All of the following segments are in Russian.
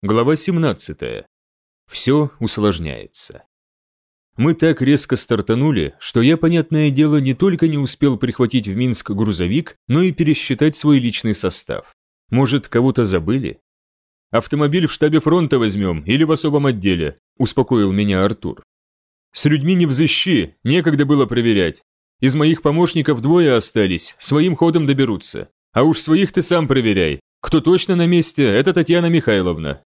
Глава 17. Все усложняется. Мы так резко стартанули, что я, понятное дело, не только не успел прихватить в Минск грузовик, но и пересчитать свой личный состав. Может, кого-то забыли? «Автомобиль в штабе фронта возьмем или в особом отделе», – успокоил меня Артур. «С людьми не взыщи, некогда было проверять. Из моих помощников двое остались, своим ходом доберутся. А уж своих ты сам проверяй. Кто точно на месте, это Татьяна Михайловна.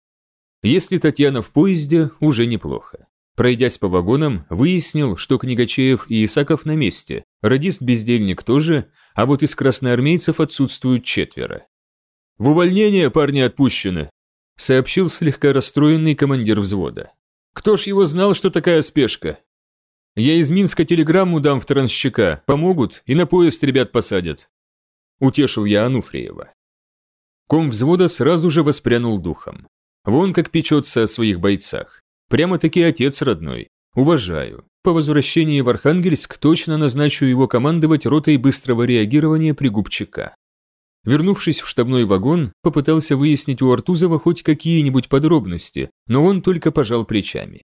Если Татьяна в поезде, уже неплохо. Пройдясь по вагонам, выяснил, что Книгачеев и Исаков на месте, радист-бездельник тоже, а вот из красноармейцев отсутствуют четверо. «В увольнение парни отпущены», – сообщил слегка расстроенный командир взвода. «Кто ж его знал, что такая спешка?» «Я из Минска телеграмму дам в трансщика, помогут и на поезд ребят посадят», – утешил я Ануфриева. Ком взвода сразу же воспрянул духом. Вон как печется о своих бойцах. Прямо-таки отец родной. Уважаю. По возвращении в Архангельск точно назначу его командовать ротой быстрого реагирования пригубчика. Вернувшись в штабной вагон, попытался выяснить у Артузова хоть какие-нибудь подробности, но он только пожал плечами.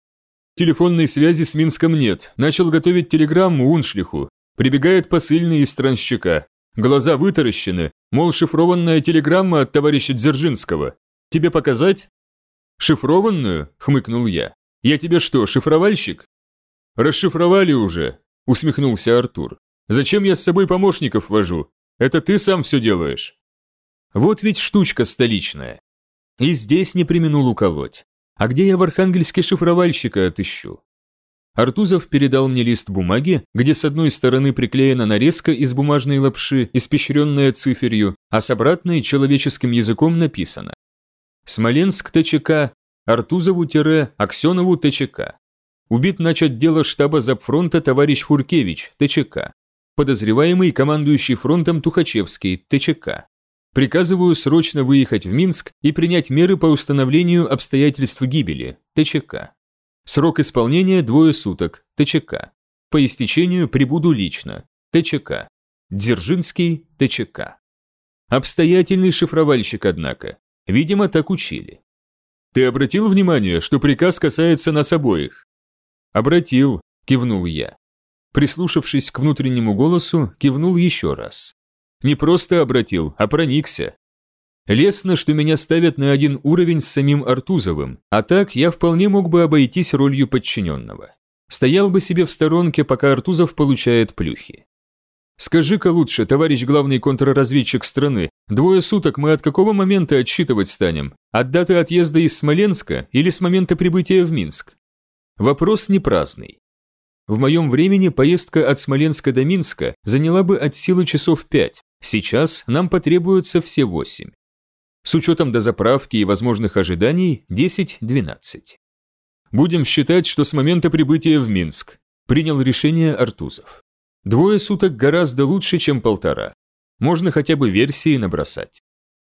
Телефонной связи с Минском нет, начал готовить телеграмму Уншлиху. Прибегает посыльный из странщика. Глаза вытаращены, мол, шифрованная телеграмма от товарища Дзержинского. Тебе показать? «Шифрованную?» – хмыкнул я. «Я тебе что, шифровальщик?» «Расшифровали уже», – усмехнулся Артур. «Зачем я с собой помощников вожу? Это ты сам все делаешь». Вот ведь штучка столичная. И здесь не применул уколоть. А где я в Архангельске шифровальщика отыщу? Артузов передал мне лист бумаги, где с одной стороны приклеена нарезка из бумажной лапши, испещренная циферью, а с обратной человеческим языком написано Смоленск ТЧК, Артузову-Аксенову ТЧК. Убит начат дело штаба Запфронта товарищ Фуркевич, ТЧК. Подозреваемый командующий фронтом Тухачевский, ТЧК. Приказываю срочно выехать в Минск и принять меры по установлению обстоятельств гибели, ТЧК. Срок исполнения двое суток, ТЧК. По истечению прибуду лично, ТЧК. Дзержинский, ТЧК. Обстоятельный шифровальщик, однако. Видимо, так учили. Ты обратил внимание, что приказ касается нас обоих? Обратил, кивнул я. Прислушавшись к внутреннему голосу, кивнул еще раз. Не просто обратил, а проникся. Лестно, что меня ставят на один уровень с самим Артузовым, а так я вполне мог бы обойтись ролью подчиненного. Стоял бы себе в сторонке, пока Артузов получает плюхи. Скажи-ка лучше, товарищ главный контрразведчик страны, двое суток мы от какого момента отсчитывать станем? От даты отъезда из Смоленска или с момента прибытия в Минск? Вопрос не праздный. В моем времени поездка от Смоленска до Минска заняла бы от силы часов пять, сейчас нам потребуется все восемь. С учетом дозаправки и возможных ожиданий 10-12. Будем считать, что с момента прибытия в Минск принял решение Артузов. Двое суток гораздо лучше, чем полтора. Можно хотя бы версии набросать.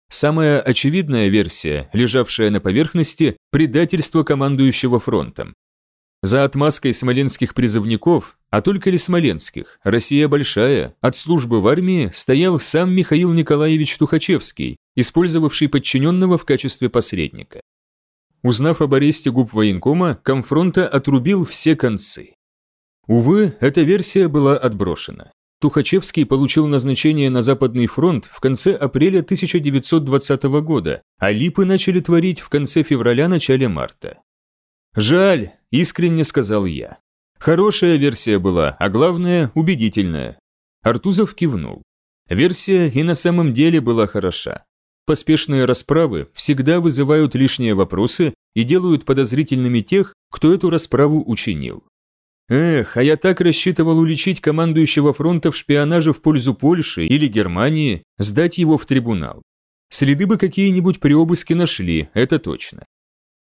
Самая очевидная версия, лежавшая на поверхности – предательство командующего фронтом. За отмазкой смоленских призывников, а только ли смоленских, Россия большая, от службы в армии стоял сам Михаил Николаевич Тухачевский, использовавший подчиненного в качестве посредника. Узнав об аресте губ военкома, комфронта отрубил все концы. Увы, эта версия была отброшена. Тухачевский получил назначение на Западный фронт в конце апреля 1920 года, а липы начали творить в конце февраля-начале марта. «Жаль», – искренне сказал я. Хорошая версия была, а главное – убедительная. Артузов кивнул. Версия и на самом деле была хороша. Поспешные расправы всегда вызывают лишние вопросы и делают подозрительными тех, кто эту расправу учинил. Эх, а я так рассчитывал уличить командующего фронта в шпионаже в пользу Польши или Германии, сдать его в трибунал. Следы бы какие-нибудь при обыске нашли, это точно.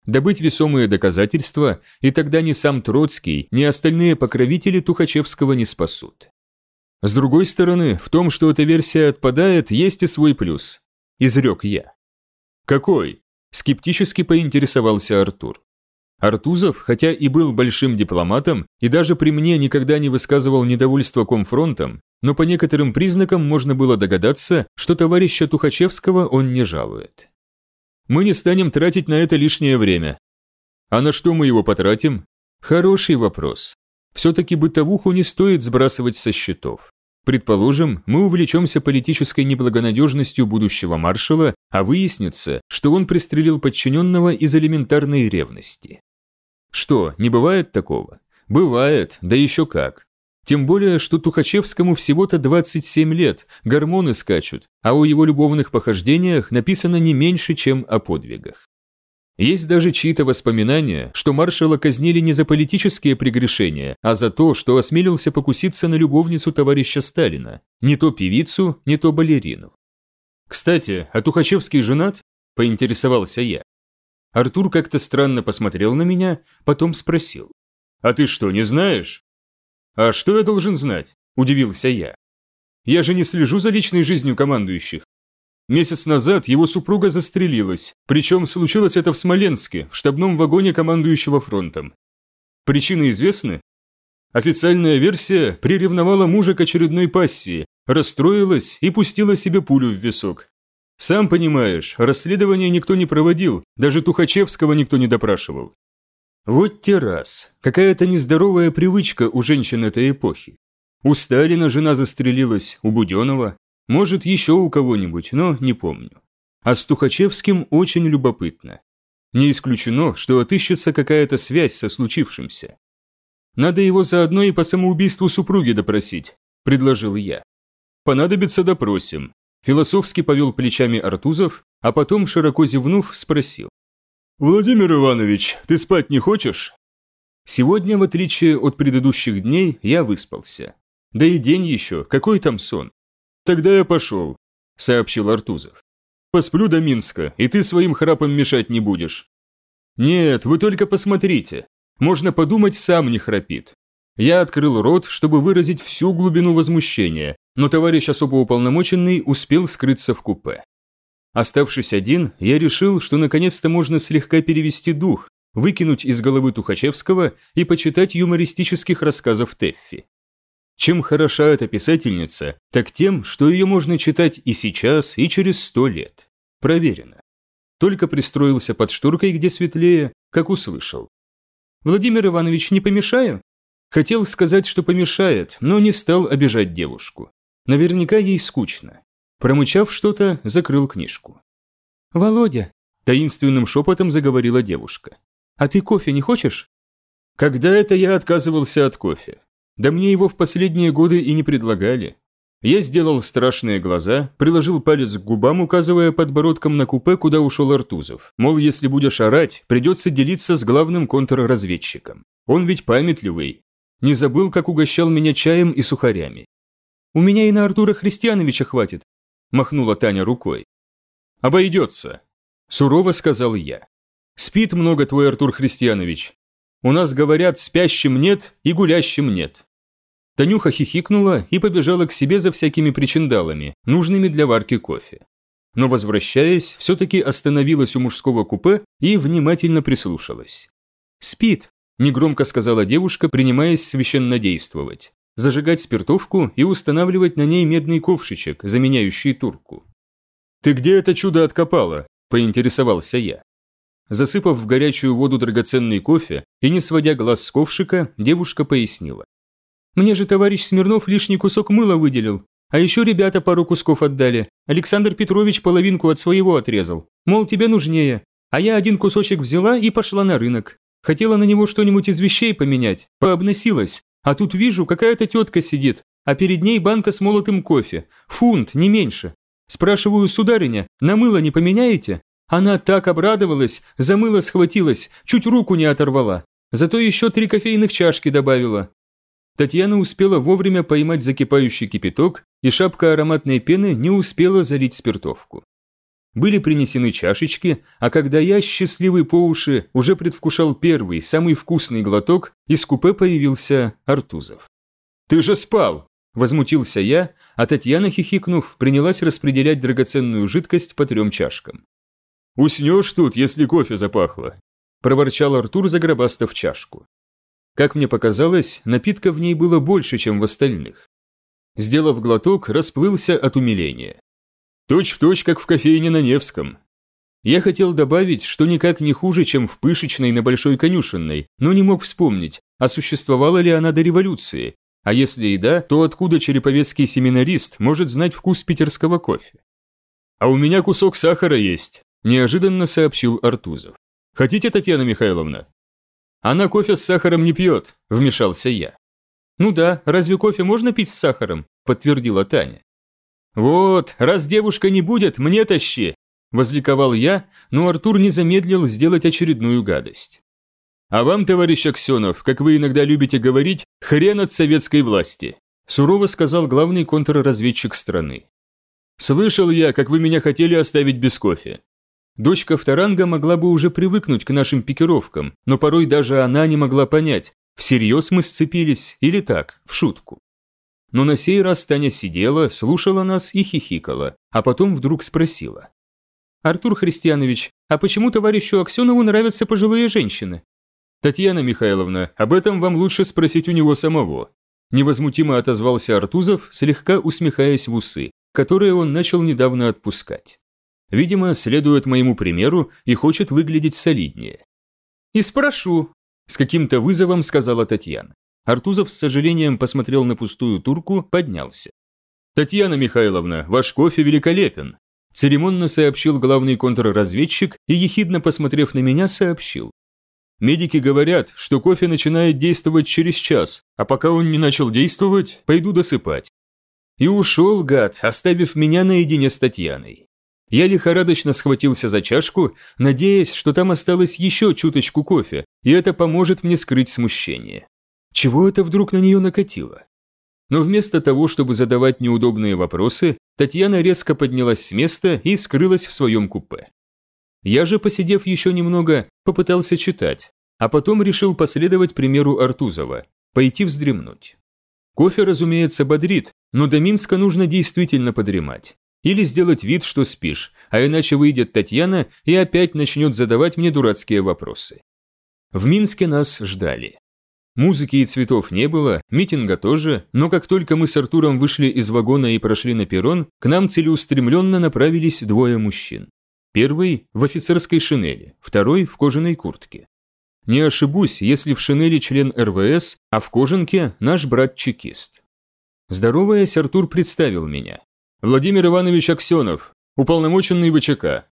Добыть весомые доказательства, и тогда ни сам Троцкий, ни остальные покровители Тухачевского не спасут. С другой стороны, в том, что эта версия отпадает, есть и свой плюс. Изрек я. Какой? Скептически поинтересовался Артур. Артузов, хотя и был большим дипломатом, и даже при мне никогда не высказывал недовольства комфронтом, но по некоторым признакам можно было догадаться, что товарища Тухачевского он не жалует. Мы не станем тратить на это лишнее время. А на что мы его потратим? Хороший вопрос. Все-таки бытовуху не стоит сбрасывать со счетов. Предположим, мы увлечемся политической неблагонадежностью будущего маршала, а выяснится, что он пристрелил подчиненного из элементарной ревности. Что, не бывает такого? Бывает, да еще как. Тем более, что Тухачевскому всего-то 27 лет, гормоны скачут, а о его любовных похождениях написано не меньше, чем о подвигах. Есть даже чьи-то воспоминания, что маршала казнили не за политические прегрешения, а за то, что осмелился покуситься на любовницу товарища Сталина, не то певицу, не то балерину. «Кстати, а Тухачевский женат?» – поинтересовался я. Артур как-то странно посмотрел на меня, потом спросил. «А ты что, не знаешь?» «А что я должен знать?» – удивился я. «Я же не слежу за личной жизнью командующих. Месяц назад его супруга застрелилась, причем случилось это в Смоленске, в штабном вагоне командующего фронтом. Причины известны? Официальная версия приревновала мужа к очередной пассии, расстроилась и пустила себе пулю в висок. Сам понимаешь, расследование никто не проводил, даже Тухачевского никто не допрашивал. Вот те раз, какая-то нездоровая привычка у женщин этой эпохи. У Сталина жена застрелилась, у Буденова, может, еще у кого-нибудь, но не помню. А с Тухачевским очень любопытно. Не исключено, что отыщется какая-то связь со случившимся. Надо его заодно и по самоубийству супруги допросить, предложил я. Понадобится допросим. Философски повел плечами Артузов, а потом, широко зевнув, спросил. «Владимир Иванович, ты спать не хочешь?» Сегодня, в отличие от предыдущих дней, я выспался. Да и день еще, какой там сон? «Тогда я пошел», – сообщил Артузов. «Посплю до Минска, и ты своим храпом мешать не будешь». «Нет, вы только посмотрите. Можно подумать, сам не храпит». Я открыл рот, чтобы выразить всю глубину возмущения, но товарищ особо уполномоченный успел скрыться в купе. Оставшись один, я решил, что наконец-то можно слегка перевести дух, выкинуть из головы Тухачевского и почитать юмористических рассказов Теффи. Чем хороша эта писательница, так тем, что ее можно читать и сейчас, и через сто лет. Проверено. Только пристроился под шторкой, где светлее, как услышал. «Владимир Иванович, не помешаю?» Хотел сказать, что помешает, но не стал обижать девушку. Наверняка ей скучно. Промычав что-то, закрыл книжку. «Володя», – таинственным шепотом заговорила девушка. «А ты кофе не хочешь?» Когда это я отказывался от кофе? Да мне его в последние годы и не предлагали. Я сделал страшные глаза, приложил палец к губам, указывая подбородком на купе, куда ушел Артузов. Мол, если будешь орать, придется делиться с главным контрразведчиком. Он ведь памятливый. Не забыл, как угощал меня чаем и сухарями. «У меня и на Артура Христиановича хватит», – махнула Таня рукой. «Обойдется», – сурово сказал я. «Спит много твой Артур Христианович. У нас говорят, спящим нет и гулящим нет. Танюха хихикнула и побежала к себе за всякими причиндалами, нужными для варки кофе. Но, возвращаясь, все-таки остановилась у мужского купе и внимательно прислушалась. «Спит», – негромко сказала девушка, принимаясь священно действовать. Зажигать спиртовку и устанавливать на ней медный ковшичек, заменяющий турку. «Ты где это чудо откопала?» – поинтересовался я. Засыпав в горячую воду драгоценный кофе и не сводя глаз с ковшика, девушка пояснила. Мне же товарищ Смирнов лишний кусок мыла выделил. А еще ребята пару кусков отдали. Александр Петрович половинку от своего отрезал. Мол, тебе нужнее. А я один кусочек взяла и пошла на рынок. Хотела на него что-нибудь из вещей поменять. Пообносилась. А тут вижу, какая-то тетка сидит. А перед ней банка с молотым кофе. Фунт, не меньше. Спрашиваю, сударыня, на мыло не поменяете? Она так обрадовалась, за мыло схватилась, чуть руку не оторвала. Зато еще три кофейных чашки добавила. Татьяна успела вовремя поймать закипающий кипяток, и шапка ароматной пены не успела залить спиртовку. Были принесены чашечки, а когда я, счастливый по уши, уже предвкушал первый, самый вкусный глоток, из купе появился Артузов. «Ты же спал!» – возмутился я, а Татьяна, хихикнув, принялась распределять драгоценную жидкость по трем чашкам. «Уснешь тут, если кофе запахло», – проворчал Артур, загробастав чашку. Как мне показалось, напитка в ней было больше, чем в остальных. Сделав глоток, расплылся от умиления. Точь в точь, как в кофейне на Невском. Я хотел добавить, что никак не хуже, чем в Пышечной на Большой Конюшенной, но не мог вспомнить, а существовала ли она до революции, а если и да, то откуда череповецкий семинарист может знать вкус питерского кофе? «А у меня кусок сахара есть», – неожиданно сообщил Артузов. «Хотите, Татьяна Михайловна?» «Она кофе с сахаром не пьет», – вмешался я. «Ну да, разве кофе можно пить с сахаром?» – подтвердила Таня. «Вот, раз девушка не будет, мне тащи!» – возликовал я, но Артур не замедлил сделать очередную гадость. «А вам, товарищ Аксенов, как вы иногда любите говорить, хрен от советской власти», – сурово сказал главный контрразведчик страны. «Слышал я, как вы меня хотели оставить без кофе. Дочка Вторанга могла бы уже привыкнуть к нашим пикировкам, но порой даже она не могла понять, всерьез мы сцепились или так, в шутку. Но на сей раз Таня сидела, слушала нас и хихикала, а потом вдруг спросила. «Артур Христианович, а почему товарищу Аксенову нравятся пожилые женщины?» «Татьяна Михайловна, об этом вам лучше спросить у него самого», невозмутимо отозвался Артузов, слегка усмехаясь в усы, которые он начал недавно отпускать. Видимо, следует моему примеру и хочет выглядеть солиднее. «И спрошу», – с каким-то вызовом сказала Татьяна. Артузов с сожалением посмотрел на пустую турку, поднялся. «Татьяна Михайловна, ваш кофе великолепен», – церемонно сообщил главный контрразведчик и, ехидно посмотрев на меня, сообщил. «Медики говорят, что кофе начинает действовать через час, а пока он не начал действовать, пойду досыпать». И ушел, гад, оставив меня наедине с Татьяной. Я лихорадочно схватился за чашку, надеясь, что там осталось еще чуточку кофе, и это поможет мне скрыть смущение. Чего это вдруг на нее накатило? Но вместо того, чтобы задавать неудобные вопросы, Татьяна резко поднялась с места и скрылась в своем купе. Я же, посидев еще немного, попытался читать, а потом решил последовать примеру Артузова, пойти вздремнуть. Кофе, разумеется, бодрит, но до Минска нужно действительно подремать. Или сделать вид, что спишь, а иначе выйдет Татьяна и опять начнет задавать мне дурацкие вопросы. В Минске нас ждали. Музыки и цветов не было, митинга тоже, но как только мы с Артуром вышли из вагона и прошли на перрон, к нам целеустремленно направились двое мужчин. Первый – в офицерской шинели, второй – в кожаной куртке. Не ошибусь, если в шинели член РВС, а в кожанке – наш брат-чекист. Здороваясь, Артур представил меня. Владимир Иванович Аксенов, уполномоченный ВЧК.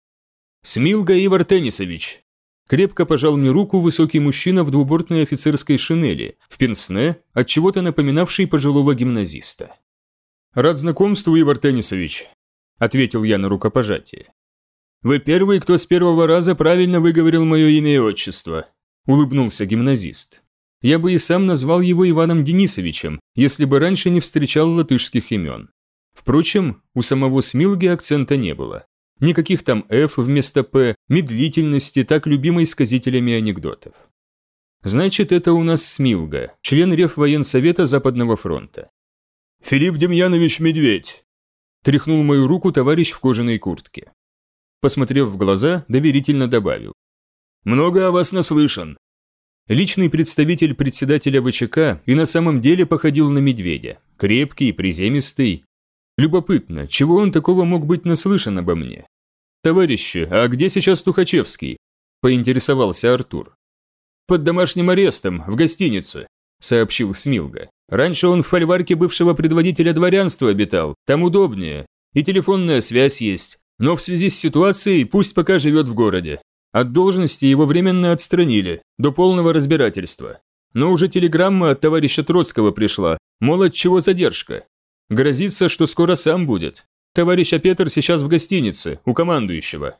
Смилга Ивар Теннисович. Крепко пожал мне руку высокий мужчина в двубортной офицерской шинели, в пенсне, от чего-то напоминавший пожилого гимназиста. «Рад знакомству, Ивар Теннисович», – ответил я на рукопожатие. «Вы первый, кто с первого раза правильно выговорил мое имя и отчество», – улыбнулся гимназист. Я бы и сам назвал его Иваном Денисовичем, если бы раньше не встречал латышских имен. Впрочем, у самого Смилги акцента не было. Никаких там «ф» вместо «п», медлительности, так любимой сказителями анекдотов. Значит, это у нас Смилга, член Реввоенсовета Западного фронта. «Филипп Демьянович Медведь!» Тряхнул мою руку товарищ в кожаной куртке. Посмотрев в глаза, доверительно добавил. «Много о вас наслышан». Личный представитель председателя ВЧК и на самом деле походил на медведя. Крепкий, приземистый, Любопытно, чего он такого мог быть наслышан обо мне? «Товарищи, а где сейчас Тухачевский?» – поинтересовался Артур. «Под домашним арестом, в гостинице», – сообщил Смилга. «Раньше он в фольварке бывшего предводителя дворянства обитал, там удобнее, и телефонная связь есть, но в связи с ситуацией пусть пока живет в городе. От должности его временно отстранили, до полного разбирательства. Но уже телеграмма от товарища Троцкого пришла, мол, от чего задержка. Грозится, что скоро сам будет. Товарищ Петр сейчас в гостинице, у командующего».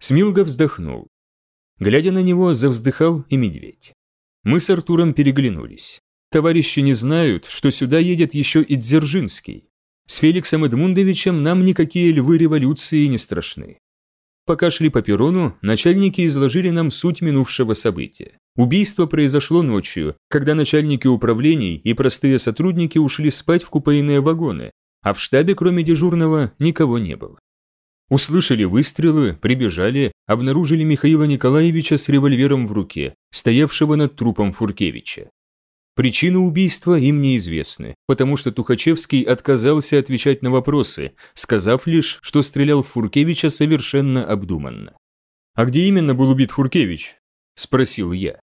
Смилга вздохнул. Глядя на него, завздыхал и медведь. Мы с Артуром переглянулись. Товарищи не знают, что сюда едет еще и Дзержинский. С Феликсом Эдмундовичем нам никакие львы революции не страшны. Пока шли по перрону, начальники изложили нам суть минувшего события. Убийство произошло ночью, когда начальники управлений и простые сотрудники ушли спать в купейные вагоны, а в штабе, кроме дежурного, никого не было. Услышали выстрелы, прибежали, обнаружили Михаила Николаевича с револьвером в руке, стоявшего над трупом Фуркевича. Причины убийства им неизвестны, потому что Тухачевский отказался отвечать на вопросы, сказав лишь, что стрелял в Фуркевича совершенно обдуманно. «А где именно был убит Фуркевич?» – спросил я.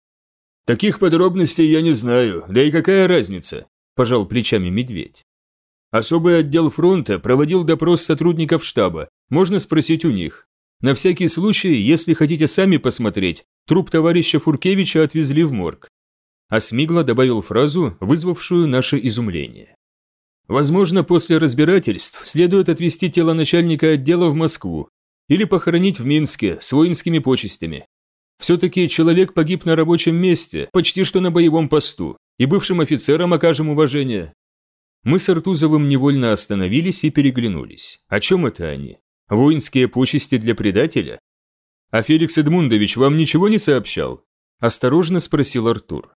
«Таких подробностей я не знаю, да и какая разница?» – пожал плечами медведь. Особый отдел фронта проводил допрос сотрудников штаба, можно спросить у них. На всякий случай, если хотите сами посмотреть, труп товарища Фуркевича отвезли в морг. А Смигла добавил фразу, вызвавшую наше изумление. Возможно, после разбирательств следует отвезти тело начальника отдела в Москву или похоронить в Минске с воинскими почестями. Все-таки человек погиб на рабочем месте, почти что на боевом посту, и бывшим офицерам окажем уважение. Мы с Артузовым невольно остановились и переглянулись. О чем это они? Воинские почести для предателя? А Феликс Эдмундович вам ничего не сообщал? Осторожно спросил Артур.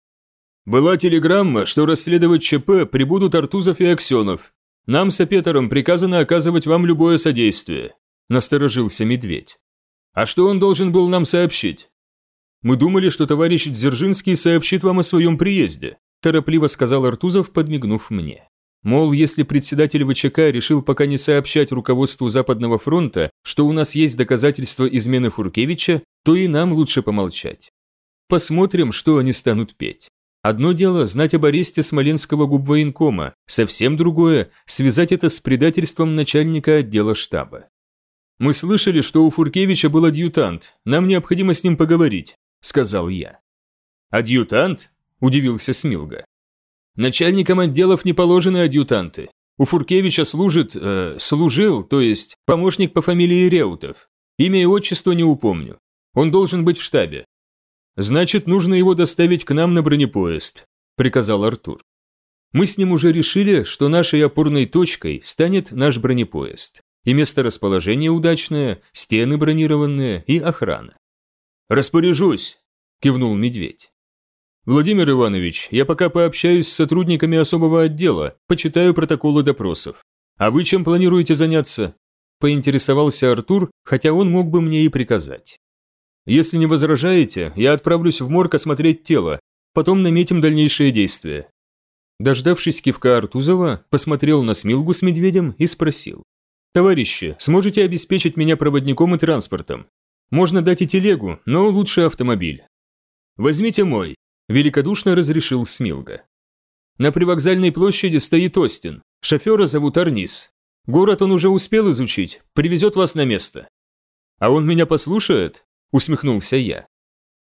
Была телеграмма, что расследовать ЧП прибудут Артузов и Аксенов. Нам с Петером приказано оказывать вам любое содействие. Насторожился медведь. А что он должен был нам сообщить? Мы думали, что товарищ Дзержинский сообщит вам о своем приезде, торопливо сказал Артузов, подмигнув мне. Мол, если председатель ВЧК решил пока не сообщать руководству Западного фронта, что у нас есть доказательства измены Фуркевича, то и нам лучше помолчать. Посмотрим, что они станут петь. Одно дело знать об аресте Смоленского губвоенкома, совсем другое – связать это с предательством начальника отдела штаба. «Мы слышали, что у Фуркевича был адъютант, нам необходимо с ним поговорить», – сказал я. «Адъютант?» – удивился Смилга. «Начальникам отделов не положены адъютанты. У Фуркевича служит, э, служил, то есть помощник по фамилии Реутов. Имя и отчество не упомню. Он должен быть в штабе. «Значит, нужно его доставить к нам на бронепоезд», – приказал Артур. Мы с ним уже решили, что нашей опорной точкой станет наш бронепоезд. И место расположения удачное, стены бронированные и охрана. «Распоряжусь», – кивнул медведь. «Владимир Иванович, я пока пообщаюсь с сотрудниками особого отдела, почитаю протоколы допросов. А вы чем планируете заняться?» Поинтересовался Артур, хотя он мог бы мне и приказать. Если не возражаете, я отправлюсь в морг осмотреть тело, потом наметим дальнейшие действия». Дождавшись кивка Артузова, посмотрел на Смилгу с медведем и спросил. «Товарищи, сможете обеспечить меня проводником и транспортом? Можно дать и телегу, но лучше автомобиль». «Возьмите мой», – великодушно разрешил Смилга. «На привокзальной площади стоит Остин. Шофера зовут Арнис. Город он уже успел изучить, привезет вас на место». «А он меня послушает?» усмехнулся я.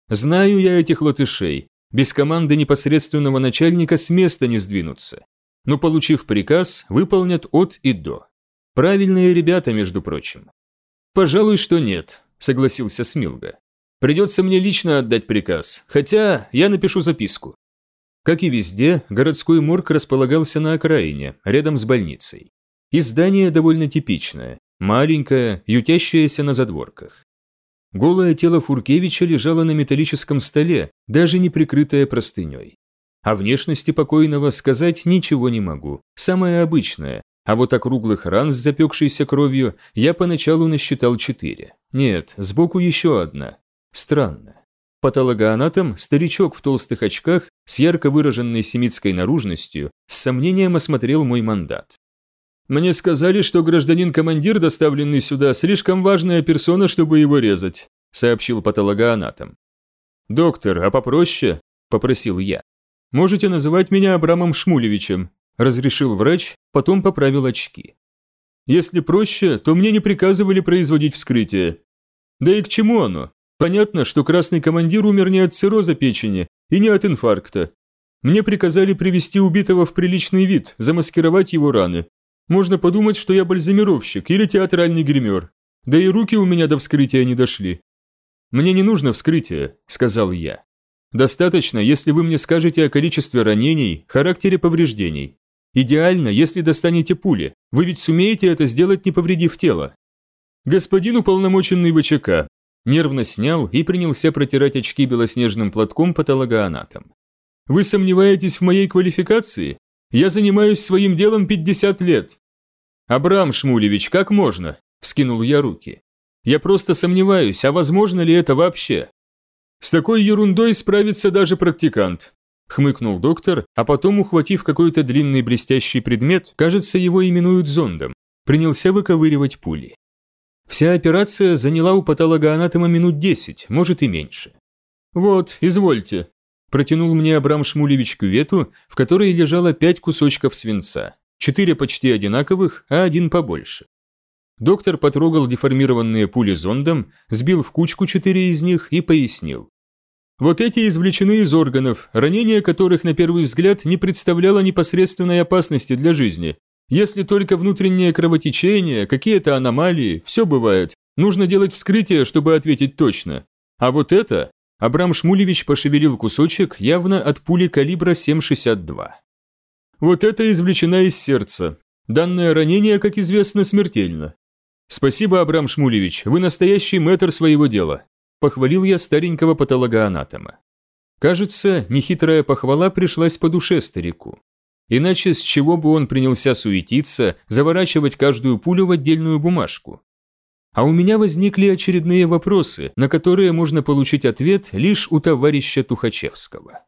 Знаю я этих латышей. Без команды непосредственного начальника с места не сдвинутся. Но получив приказ, выполнят от и до. Правильные ребята, между прочим. Пожалуй, что нет, согласился Смилга. Придется мне лично отдать приказ, хотя я напишу записку. Как и везде, городской морг располагался на окраине, рядом с больницей. И здание довольно типичное, маленькое, ютящееся на задворках. Голое тело Фуркевича лежало на металлическом столе, даже не прикрытое простыней. О внешности покойного сказать ничего не могу, самое обычное, а вот округлых ран с запекшейся кровью я поначалу насчитал четыре. Нет, сбоку еще одна. Странно. Патологоанатом, старичок в толстых очках, с ярко выраженной семитской наружностью, с сомнением осмотрел мой мандат. Мне сказали, что гражданин-командир, доставленный сюда, слишком важная персона, чтобы его резать», – сообщил патологоанатом. «Доктор, а попроще?» – попросил я. «Можете называть меня Абрамом Шмулевичем», – разрешил врач, потом поправил очки. «Если проще, то мне не приказывали производить вскрытие. Да и к чему оно? Понятно, что красный командир умер не от цирроза печени и не от инфаркта. Мне приказали привести убитого в приличный вид, замаскировать его раны, можно подумать, что я бальзамировщик или театральный гример. Да и руки у меня до вскрытия не дошли. Мне не нужно вскрытие, сказал я. Достаточно, если вы мне скажете о количестве ранений, характере повреждений. Идеально, если достанете пули. Вы ведь сумеете это сделать, не повредив тело. Господин уполномоченный ВЧК нервно снял и принялся протирать очки белоснежным платком патологоанатом. Вы сомневаетесь в моей квалификации? Я занимаюсь своим делом 50 лет. Абрам Шмулевич, как можно? Вскинул я руки. Я просто сомневаюсь, а возможно ли это вообще? С такой ерундой справится даже практикант. Хмыкнул доктор, а потом, ухватив какой-то длинный блестящий предмет, кажется, его именуют зондом, принялся выковыривать пули. Вся операция заняла у патологоанатома минут 10, может и меньше. «Вот, извольте», – протянул мне Абрам Шмулевич кювету, в которой лежало пять кусочков свинца, четыре почти одинаковых, а один побольше. Доктор потрогал деформированные пули зондом, сбил в кучку четыре из них и пояснил. Вот эти извлечены из органов, ранение которых на первый взгляд не представляло непосредственной опасности для жизни. Если только внутреннее кровотечение, какие-то аномалии, все бывает. Нужно делать вскрытие, чтобы ответить точно. А вот это... Абрам Шмулевич пошевелил кусочек явно от пули калибра 7,62. Вот это извлечено из сердца. Данное ранение, как известно, смертельно. Спасибо, Абрам Шмулевич, вы настоящий мэтр своего дела. Похвалил я старенького патологоанатома. Кажется, нехитрая похвала пришлась по душе старику. Иначе с чего бы он принялся суетиться, заворачивать каждую пулю в отдельную бумажку? А у меня возникли очередные вопросы, на которые можно получить ответ лишь у товарища Тухачевского.